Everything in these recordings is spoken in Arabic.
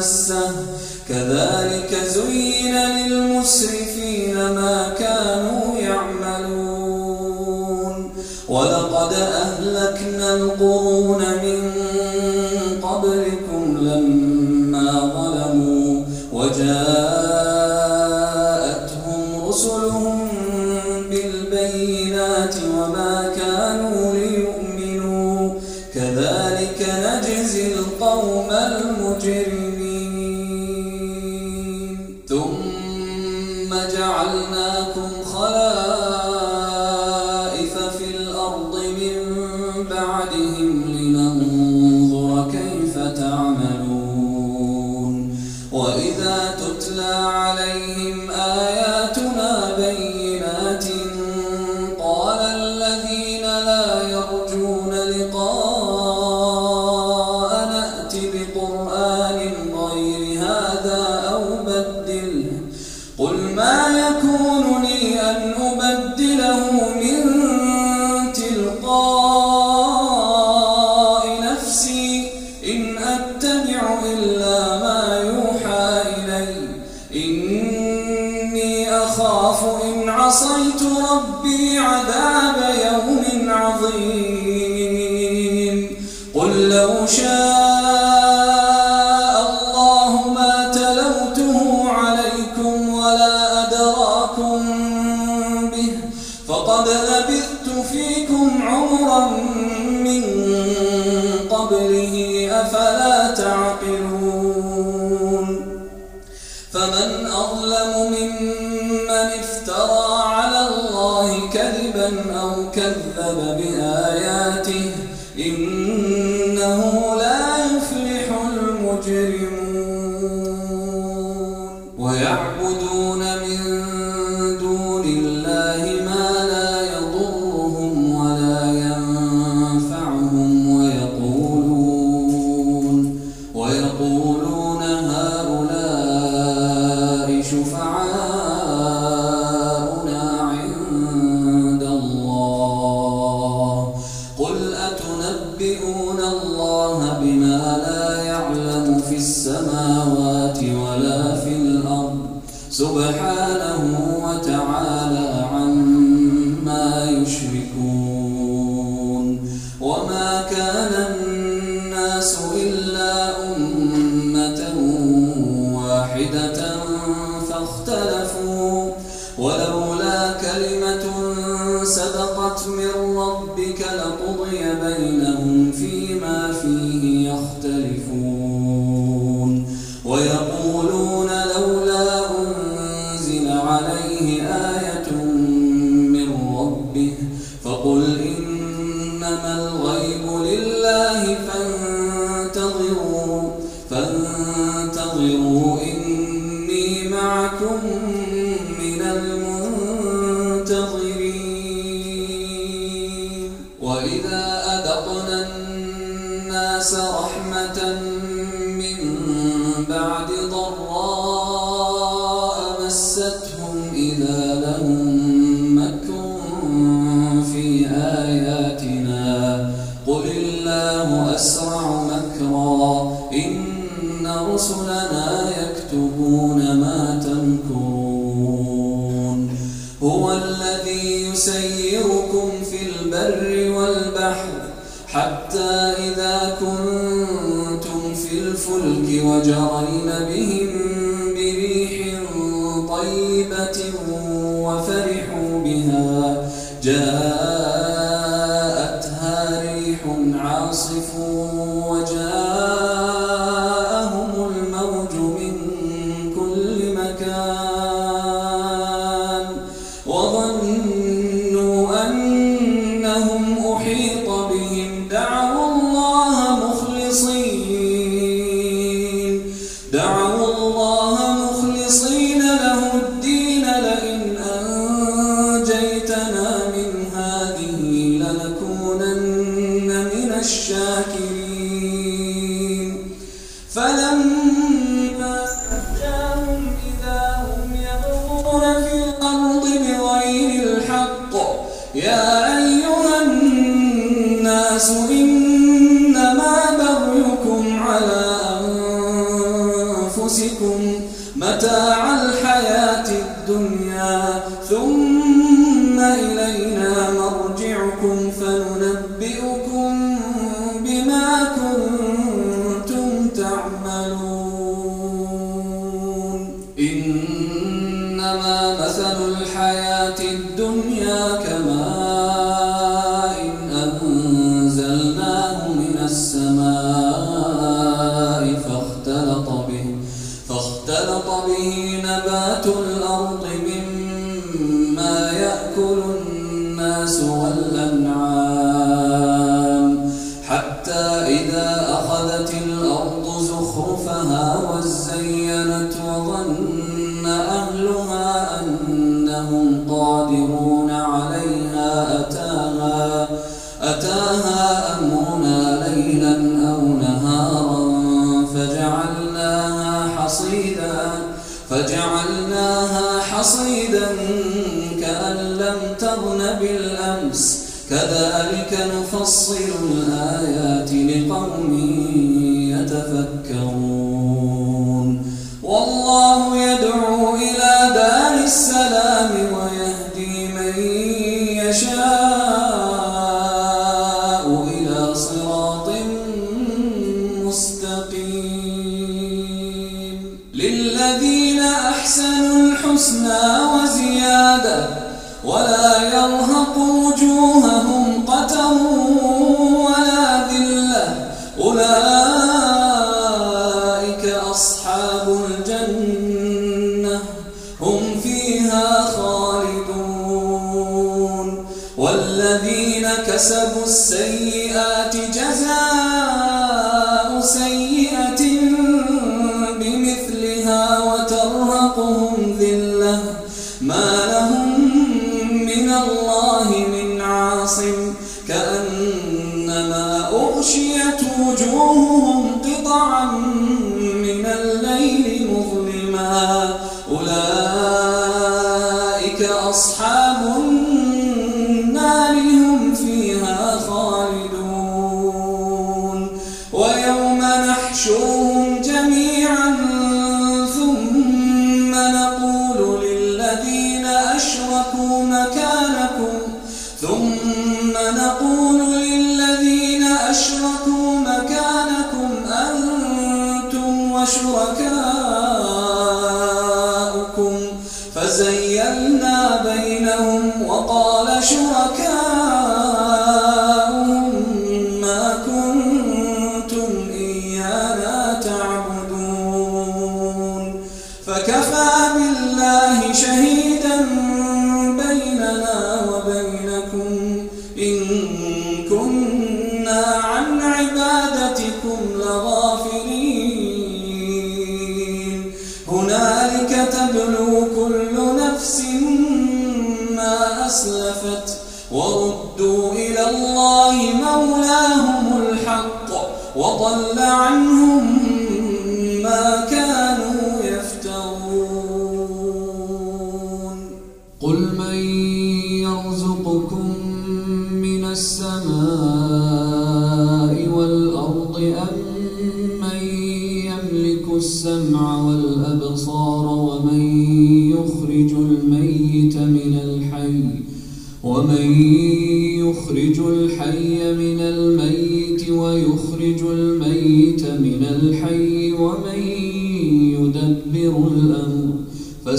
مسه كذلك زين ربي عذاب يوم عظيم. واحدة فاختلفوا. ولولا كلمة سبقت من ربك لقضي بينهم. رحمة من بعد الفلك وجرين بهم بريح طيبة وفرحوا بها. جاءتها ريح عاصفون يا أيها الناس إن كذلك نفصل الآيات شركاؤكم فزيلنا بينهم وقال شركاؤكم أسلفت وردوا إلى الله مولاهم الحق وضل عنهم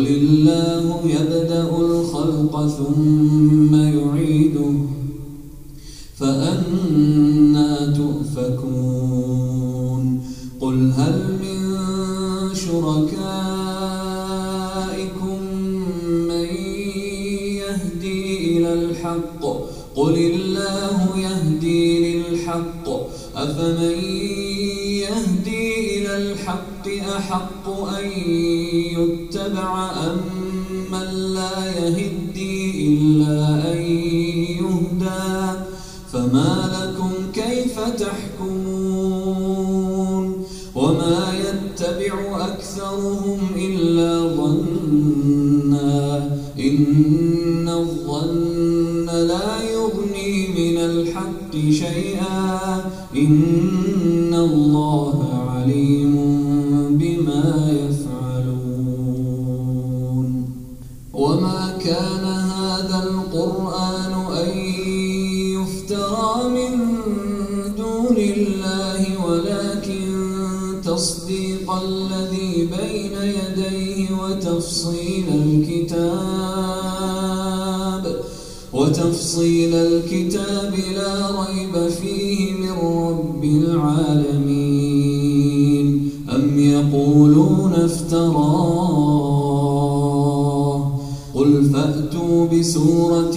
قل الله يبدأ الخلق ثم يعيده فأنا يتبع أكثرهم إلا ظنا. إن الظن لا يغني من الحق شيئا. إن العالمين. أم يقولون افتراه؟ قل فأتوا بسورة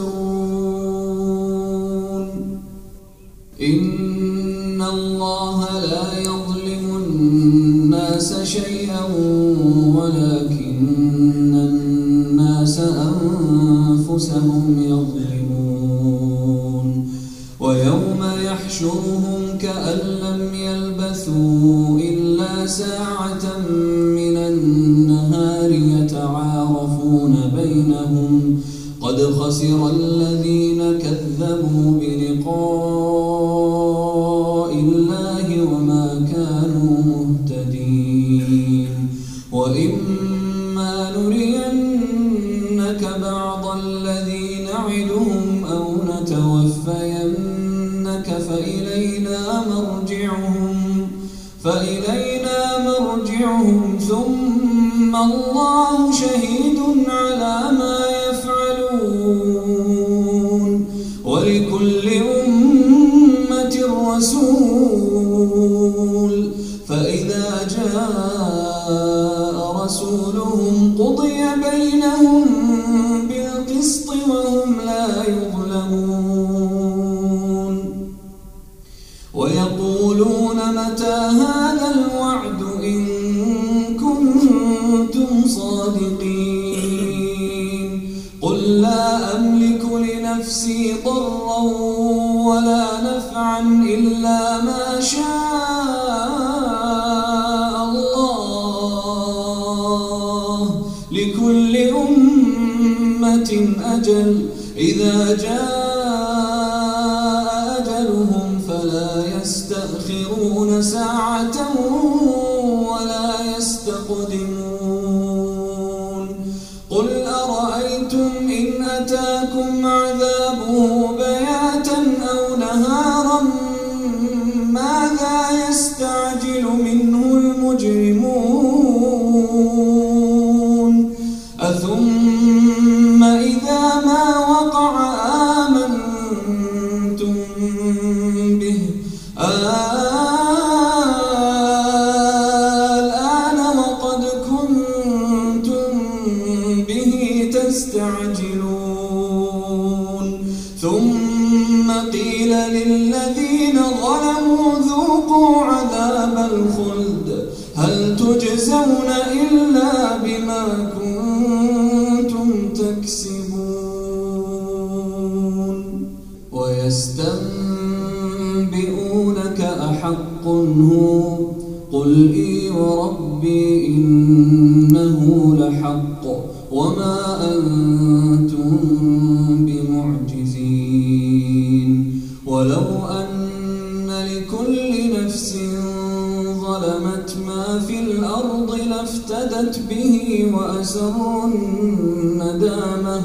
يحشرهم كأن لم يلبثوا إلا ساعة من النهار يتعارفون بينهم قد خسر الذين ولكل أجل. إذا جاء أجلهم فلا يستأخرون ساعة يستعجلون. ثم قيل للذين ظلموا ذوقوا عذاب الخلد. هل تجزون إلا ظلمت ما في الأرض لافتدت به وأسروا الندامة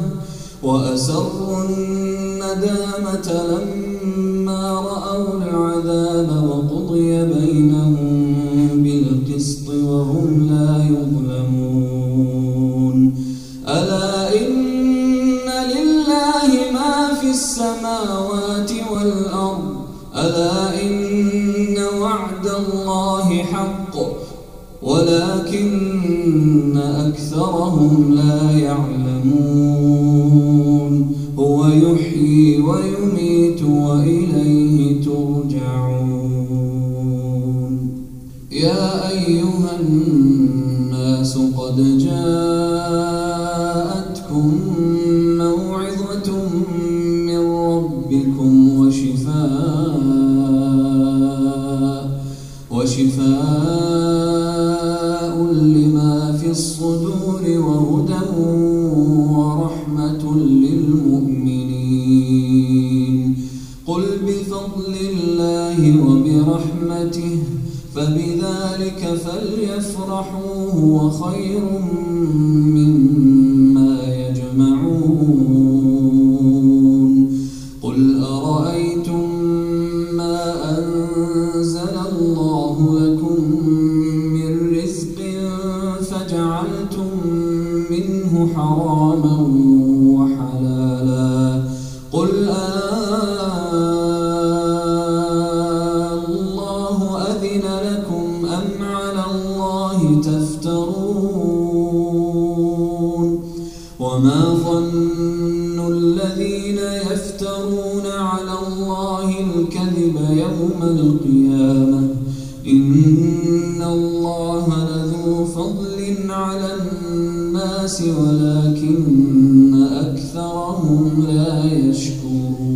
وأسروا الندامة لما رأوا العذاب وقضي بينهم. que escuro.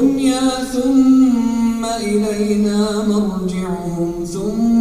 الدنيا ثم إلينا مرجعهم ثم